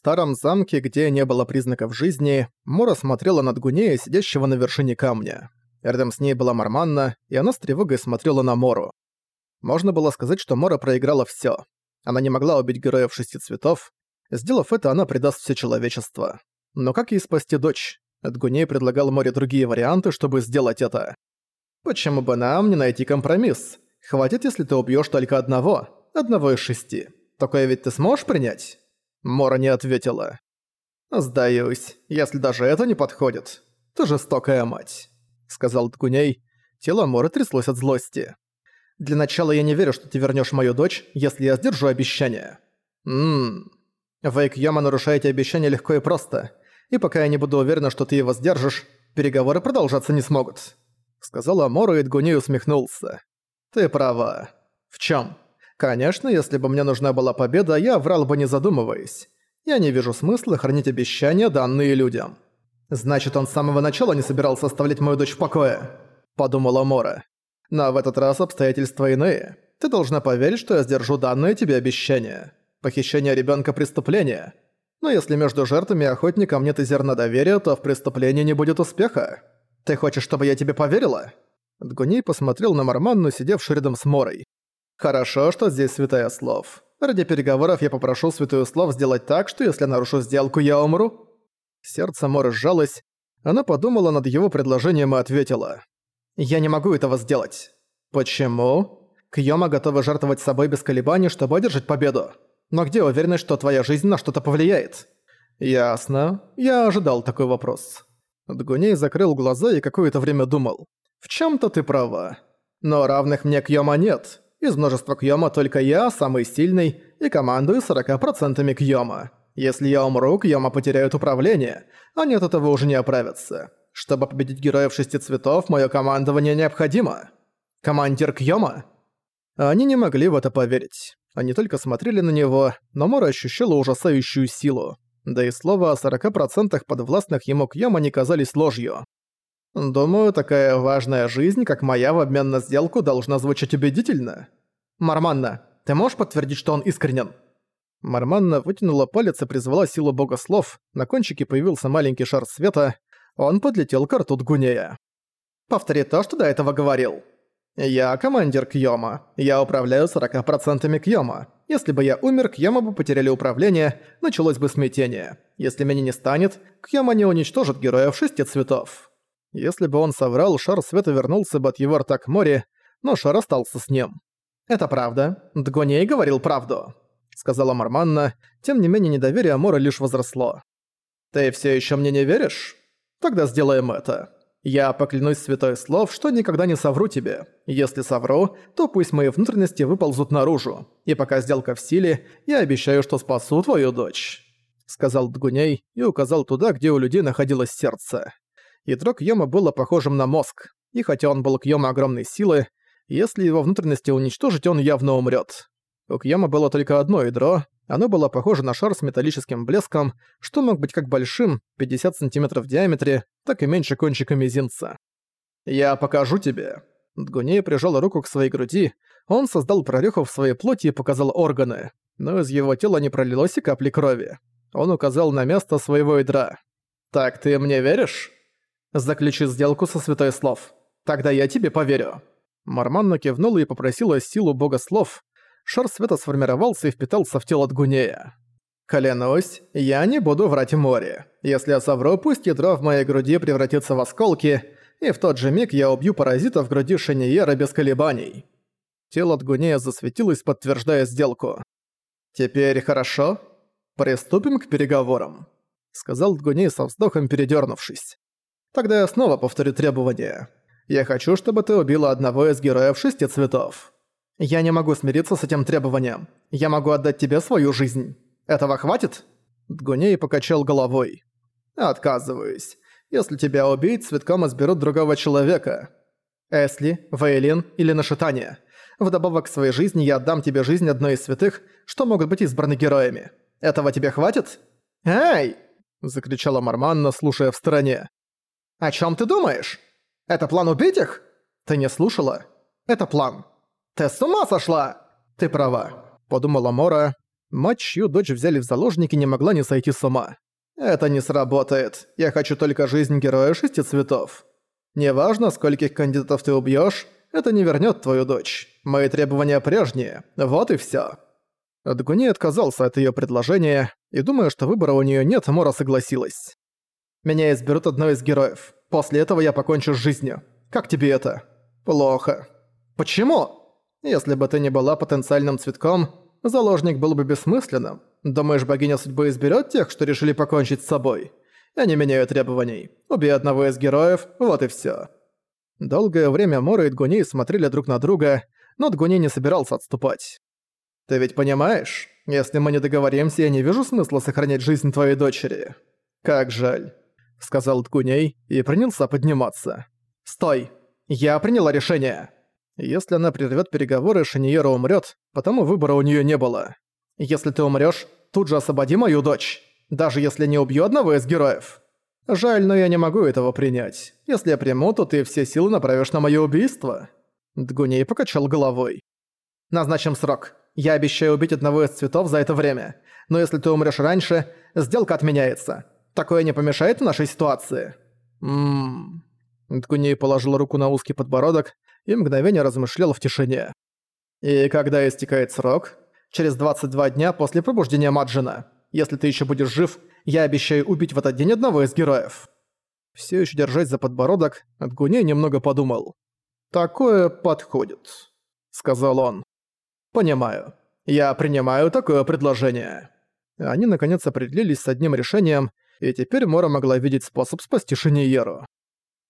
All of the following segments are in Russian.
старом замке, где не было признаков жизни, Мора смотрела над Гунея, сидящего на вершине камня. Рядом с ней была Марманна, и она с тревогой смотрела на Мору. Можно было сказать, что Мора проиграла всё. Она не могла убить героев шести цветов. Сделав это, она предаст все человечество. Но как ей спасти дочь? Эдгуней предлагал Море другие варианты, чтобы сделать это. «Почему бы нам не найти компромисс? Хватит, если ты убьёшь только одного, одного из шести. Такое ведь ты сможешь принять?» Мора не ответила. «Сдаюсь, если даже это не подходит. Ты жестокая мать», — сказал Ткуней. Тело Моры тряслось от злости. «Для начала я не верю, что ты вернёшь мою дочь, если я сдержу обещание». «Ммм...» Вейк Йома нарушаете обещание легко и просто. И пока я не буду уверена, что ты его сдержишь, переговоры продолжаться не смогут», — сказала Мору, и Дгуни усмехнулся. «Ты права. В чём?» Конечно, если бы мне нужна была победа, я врал бы не задумываясь. Я не вижу смысла хранить обещания, данные людям. Значит, он с самого начала не собирался оставлять мою дочь в покое, подумала Мора. Но в этот раз обстоятельства иные. Ты должна поверить, что я сдержу данные тебе обещания. Похищение ребенка преступление. Но если между жертвами и охотником нет и зерна доверия, то в преступлении не будет успеха. Ты хочешь, чтобы я тебе поверила? Дгуней посмотрел на Марманну, сидевшую рядом с Морой. Хорошо, что здесь святая слов. Ради переговоров я попрошу святую слов сделать так, что если нарушу сделку, я умру. Сердце Моры сжалось. Она подумала над его предложением и ответила. «Я не могу этого сделать». «Почему?» «Кьёма готова жертвовать собой без колебаний, чтобы одержать победу. Но где уверенность, что твоя жизнь на что-то повлияет?» «Ясно. Я ожидал такой вопрос». Дгуней закрыл глаза и какое-то время думал. «В чём-то ты права. Но равных мне Кьёма нет. Из множества Кьёма только я самый сильный и командую 40% Кьёма. Если я умру, Кьёма потеряют управление, они от этого уже не оправятся. Чтобы победить героев шести цветов, моё командование необходимо. Командир Кьёма? Они не могли в это поверить. Они только смотрели на него, но Мора ощущала ужасающую силу. Да и слова о 40% подвластных ему Кьёма не казались ложью. Думаю, такая важная жизнь, как моя в обмен на сделку, должна звучать убедительно. Марманна, ты можешь подтвердить, что он искренен? Марманна вытянула палец и призвала силу бога слов, на кончике появился маленький шар света, он подлетел к рту Дгунея. «Повтори то, что до этого говорил. Я командир Кьёма. Я управляю 40% Кьёма. Если бы я умер, Кьёма бы потеряли управление, началось бы смятение. Если меня не станет, Кьёма не уничтожит героев шести цветов». Если бы он соврал, шар света вернулся бы от его рта к море, но шар остался с ним. «Это правда. Дгоней говорил правду», — сказала Марманна. Тем не менее, недоверие Мора лишь возросло. «Ты все еще мне не веришь? Тогда сделаем это. Я поклянусь святой слов, что никогда не совру тебе. Если совру, то пусть мои внутренности выползут наружу. И пока сделка в силе, я обещаю, что спасу твою дочь», — сказал Дгуней и указал туда, где у людей находилось сердце. Ядро Кьёма было похожим на мозг, и хотя он был Кьёма огромной силы, если его внутренности уничтожить, он явно умрет. У Кьёма было только одно ядро, оно было похоже на шар с металлическим блеском, что мог быть как большим, 50 сантиметров в диаметре, так и меньше кончика мизинца. «Я покажу тебе». Дгуней прижал руку к своей груди, он создал прореху в своей плоти и показал органы, но из его тела не пролилось и капли крови. Он указал на место своего ядра. «Так ты мне веришь?» Заключи сделку со святой слов. Тогда я тебе поверю». Марманна кивнула и попросила силу бога слов. Шар света сформировался и впитался в тело Дгунея. «Клянусь, я не буду врать море. Если я совру, пусть ядро в моей груди превратится в осколки, и в тот же миг я убью паразита в груди Шениера без колебаний». Тело Дгунея засветилось, подтверждая сделку. «Теперь хорошо? Приступим к переговорам», — сказал Дгуней со вздохом, передернувшись. Тогда я снова повторю требования. Я хочу, чтобы ты убила одного из героев шести цветов. Я не могу смириться с этим требованием. Я могу отдать тебе свою жизнь. Этого хватит?» Дгуней покачал головой. «Отказываюсь. Если тебя убить, цветком изберут другого человека. Эсли, Вейлин или Нашитание. Вдобавок к своей жизни я отдам тебе жизнь одной из святых, что могут быть избраны героями. Этого тебе хватит?» «Эй!» – закричала Марманна, слушая в стороне. «О чем ты думаешь? Это план убить их? Ты не слушала? Это план. Ты с ума сошла?» «Ты права», — подумала Мора. Мать, чью дочь взяли в заложники, не могла не сойти с ума. «Это не сработает. Я хочу только жизнь героя шести цветов. Неважно, скольких кандидатов ты убьёшь, это не вернёт твою дочь. Мои требования прежние. Вот и всё». Дгуни отказался от её предложения, и думая, что выбора у неё нет, Мора согласилась. «Меня изберут одной из героев. После этого я покончу с жизнью. Как тебе это?» «Плохо». «Почему?» «Если бы ты не была потенциальным цветком, заложник был бы бессмысленным. Думаешь, богиня судьбы изберет тех, что решили покончить с собой? Я не меняю требований. Убей одного из героев, вот и все. Долгое время Мора и Дгуней смотрели друг на друга, но Дгуней не собирался отступать. «Ты ведь понимаешь, если мы не договоримся, я не вижу смысла сохранять жизнь твоей дочери. Как жаль», — сказал Дгуней и принялся подниматься. «Стой! Я приняла решение!» Если она прервет переговоры, Шаниера умрет, потому выбора у нее не было. Если ты умрёшь, тут же освободи мою дочь, даже если не убью одного из героев. Жаль, но я не могу этого принять. Если я приму, то ты все силы направишь на моё убийство». Дгуней покачал головой. «Назначим срок. Я обещаю убить одного из цветов за это время. Но если ты умрёшь раньше, сделка отменяется. Такое не помешает в нашей ситуации?» «Ммм...» Дгуней положил руку на узкий подбородок и мгновение размышлял в тишине. «И когда истекает срок?» через 22 дня после пробуждения Маджина. Если ты еще будешь жив, я обещаю убить в этот день одного из героев». Все еще держась за подбородок, Отгуней немного подумал. «Такое подходит», — сказал он. «Понимаю. Я принимаю такое предложение». Они наконец определились с одним решением, и теперь Мора могла видеть способ спасти Шиниеру.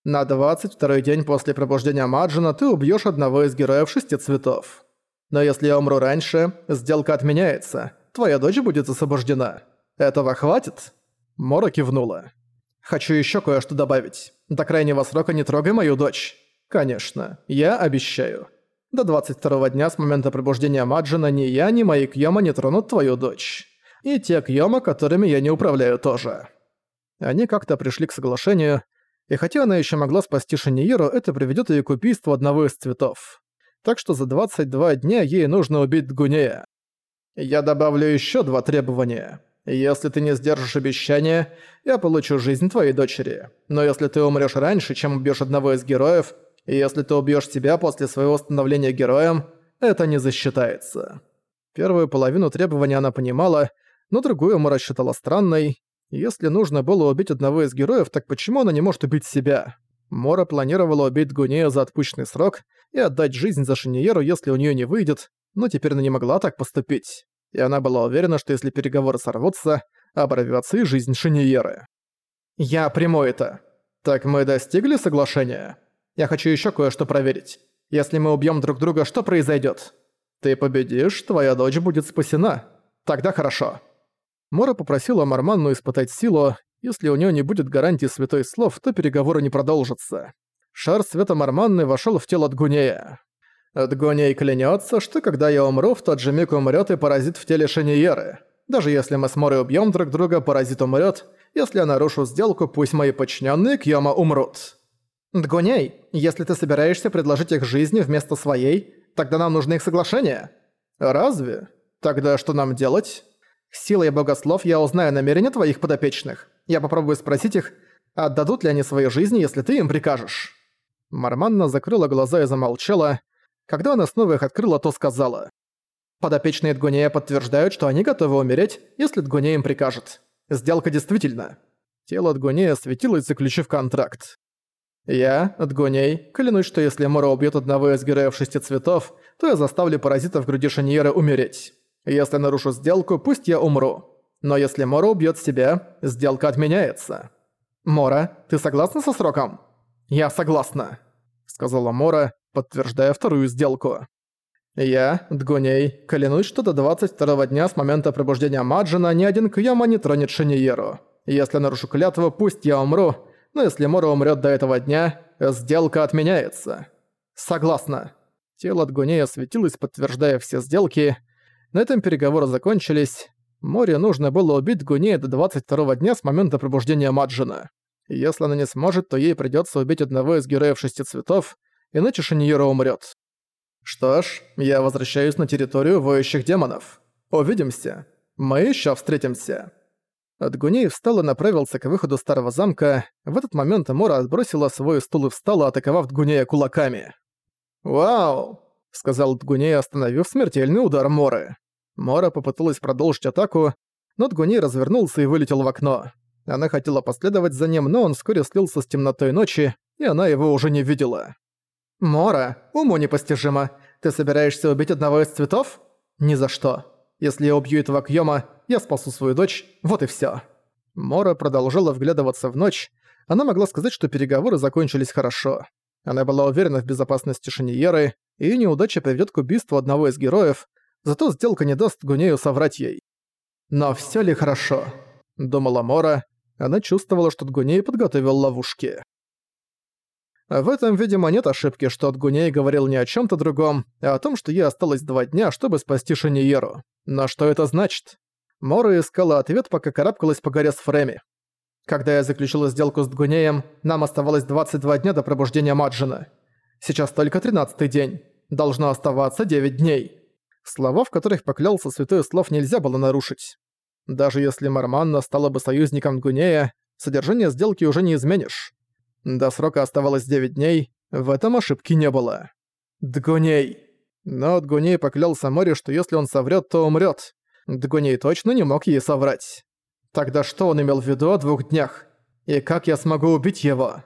На 22 день после пробуждения Маджина ты убьешь одного из героев шести цветов. Но если я умру раньше, сделка отменяется. Твоя дочь будет освобождена. Этого хватит?» Мора кивнула. «Хочу еще кое-что добавить. До крайнего срока не трогай мою дочь. Конечно, я обещаю. До 22 дня с момента пробуждения Маджина ни я, ни мои Кьёма не тронут твою дочь. И те Кьёма, которыми я не управляю тоже». Они как-то пришли к соглашению, и хотя она еще могла спасти Шиниеру, это приведет ее к убийству одного из цветов так что за 22 дня ей нужно убить Дгунея. Я добавлю еще два требования. Если ты не сдержишь обещание, я получу жизнь твоей дочери. Но если ты умрешь раньше, чем убьешь одного из героев, и если ты убьешь себя после своего становления героем, это не засчитается. Первую половину требования она понимала, но другую Мора считала странной. Если нужно было убить одного из героев, так почему она не может убить себя? Мора планировала убить Гунея за отпущенный срок и отдать жизнь за Шиньеру, если у нее не выйдет, но теперь она не могла так поступить. И она была уверена, что если переговоры сорвутся, оборвётся и жизнь Шиньеры. «Я приму это. Так мы достигли соглашения? Я хочу еще кое-что проверить. Если мы убьем друг друга, что произойдет? Ты победишь, твоя дочь будет спасена. Тогда хорошо». Мора попросила Марманну испытать силу, если у нее не будет гарантии святой слов, то переговоры не продолжатся. Шар света Марманны вошел в тело Дгунея. Дгуней клянется, что когда я умру, в тот же миг умрет и паразит в теле Шаниеры. Даже если мы с Морой убьем друг друга, паразит умрет. Если я нарушу сделку, пусть мои подчиненные Кьяма умрут. Дгуней, если ты собираешься предложить их жизни вместо своей, тогда нам нужны их соглашения. Разве? Тогда что нам делать? Силой богослов я узнаю намерения твоих подопечных. Я попробую спросить их, отдадут ли они свои жизни, если ты им прикажешь». Марманна закрыла глаза и замолчала. Когда она снова их открыла, то сказала. «Подопечные Дгунея подтверждают, что они готовы умереть, если Дгунея им прикажет. Сделка действительно». Тело Дгунея светилось, заключив контракт. «Я, Дгуней, клянусь, что если Мора убьет одного из героев шести цветов, то я заставлю паразита в груди Шаньера умереть. Если нарушу сделку, пусть я умру. Но если Мора убьет себя, сделка отменяется. Мора, ты согласна со сроком? Я согласна, сказала Мора, подтверждая вторую сделку. Я, Дгуней, клянусь, что до 22 дня с момента пробуждения Маджина ни один Кьяма не тронет Шиниеру. Если нарушу клятву, пусть я умру, но если Мора умрет до этого дня, сделка отменяется. Согласна. Тело Дгунея светилось, подтверждая все сделки. На этом переговоры закончились. Море нужно было убить Гунея до 22 дня с момента пробуждения Маджина. Если она не сможет, то ей придётся убить одного из героев шести цветов, иначе Шиньера умрёт. Что ж, я возвращаюсь на территорию воющих демонов. Увидимся. Мы еще встретимся». Адгуней встал и направился к выходу старого замка. В этот момент Мора отбросила свой стул и встала, атаковав Дгунея кулаками. «Вау!» — сказал Дгуней, остановив смертельный удар Моры. Мора попыталась продолжить атаку, но Дгуней развернулся и вылетел в окно. Она хотела последовать за ним, но он вскоре слился с темнотой ночи, и она его уже не видела. «Мора, уму непостижимо. Ты собираешься убить одного из цветов? Ни за что. Если я убью этого Кьёма, я спасу свою дочь, вот и всё». Мора продолжала вглядываться в ночь. Она могла сказать, что переговоры закончились хорошо. Она была уверена в безопасности Шаниеры, и неудача приведёт к убийству одного из героев, зато сделка не даст Гунею соврать ей. «Но всё ли хорошо?» – думала Мора. Она чувствовала, что Дгуней подготовил ловушки. В этом, видимо, нет ошибки, что Отгуней говорил не о чем то другом, а о том, что ей осталось два дня, чтобы спасти Шаниеру. Но что это значит? Мора искала ответ, пока карабкалась по горе с Фреми. Когда я заключила сделку с Дгунеем, нам оставалось 22 дня до пробуждения Маджина. Сейчас только 13 день. Должно оставаться 9 дней. Слова, в которых поклялся святой слов, нельзя было нарушить. Даже если Марманна стала бы союзником Дгунея, содержание сделки уже не изменишь. До срока оставалось 9 дней, в этом ошибки не было. Дгуней. Но Дгуней поклялся Море, что если он соврет, то умрет. Дгуней точно не мог ей соврать. Тогда что он имел в виду о двух днях? И как я смогу убить его?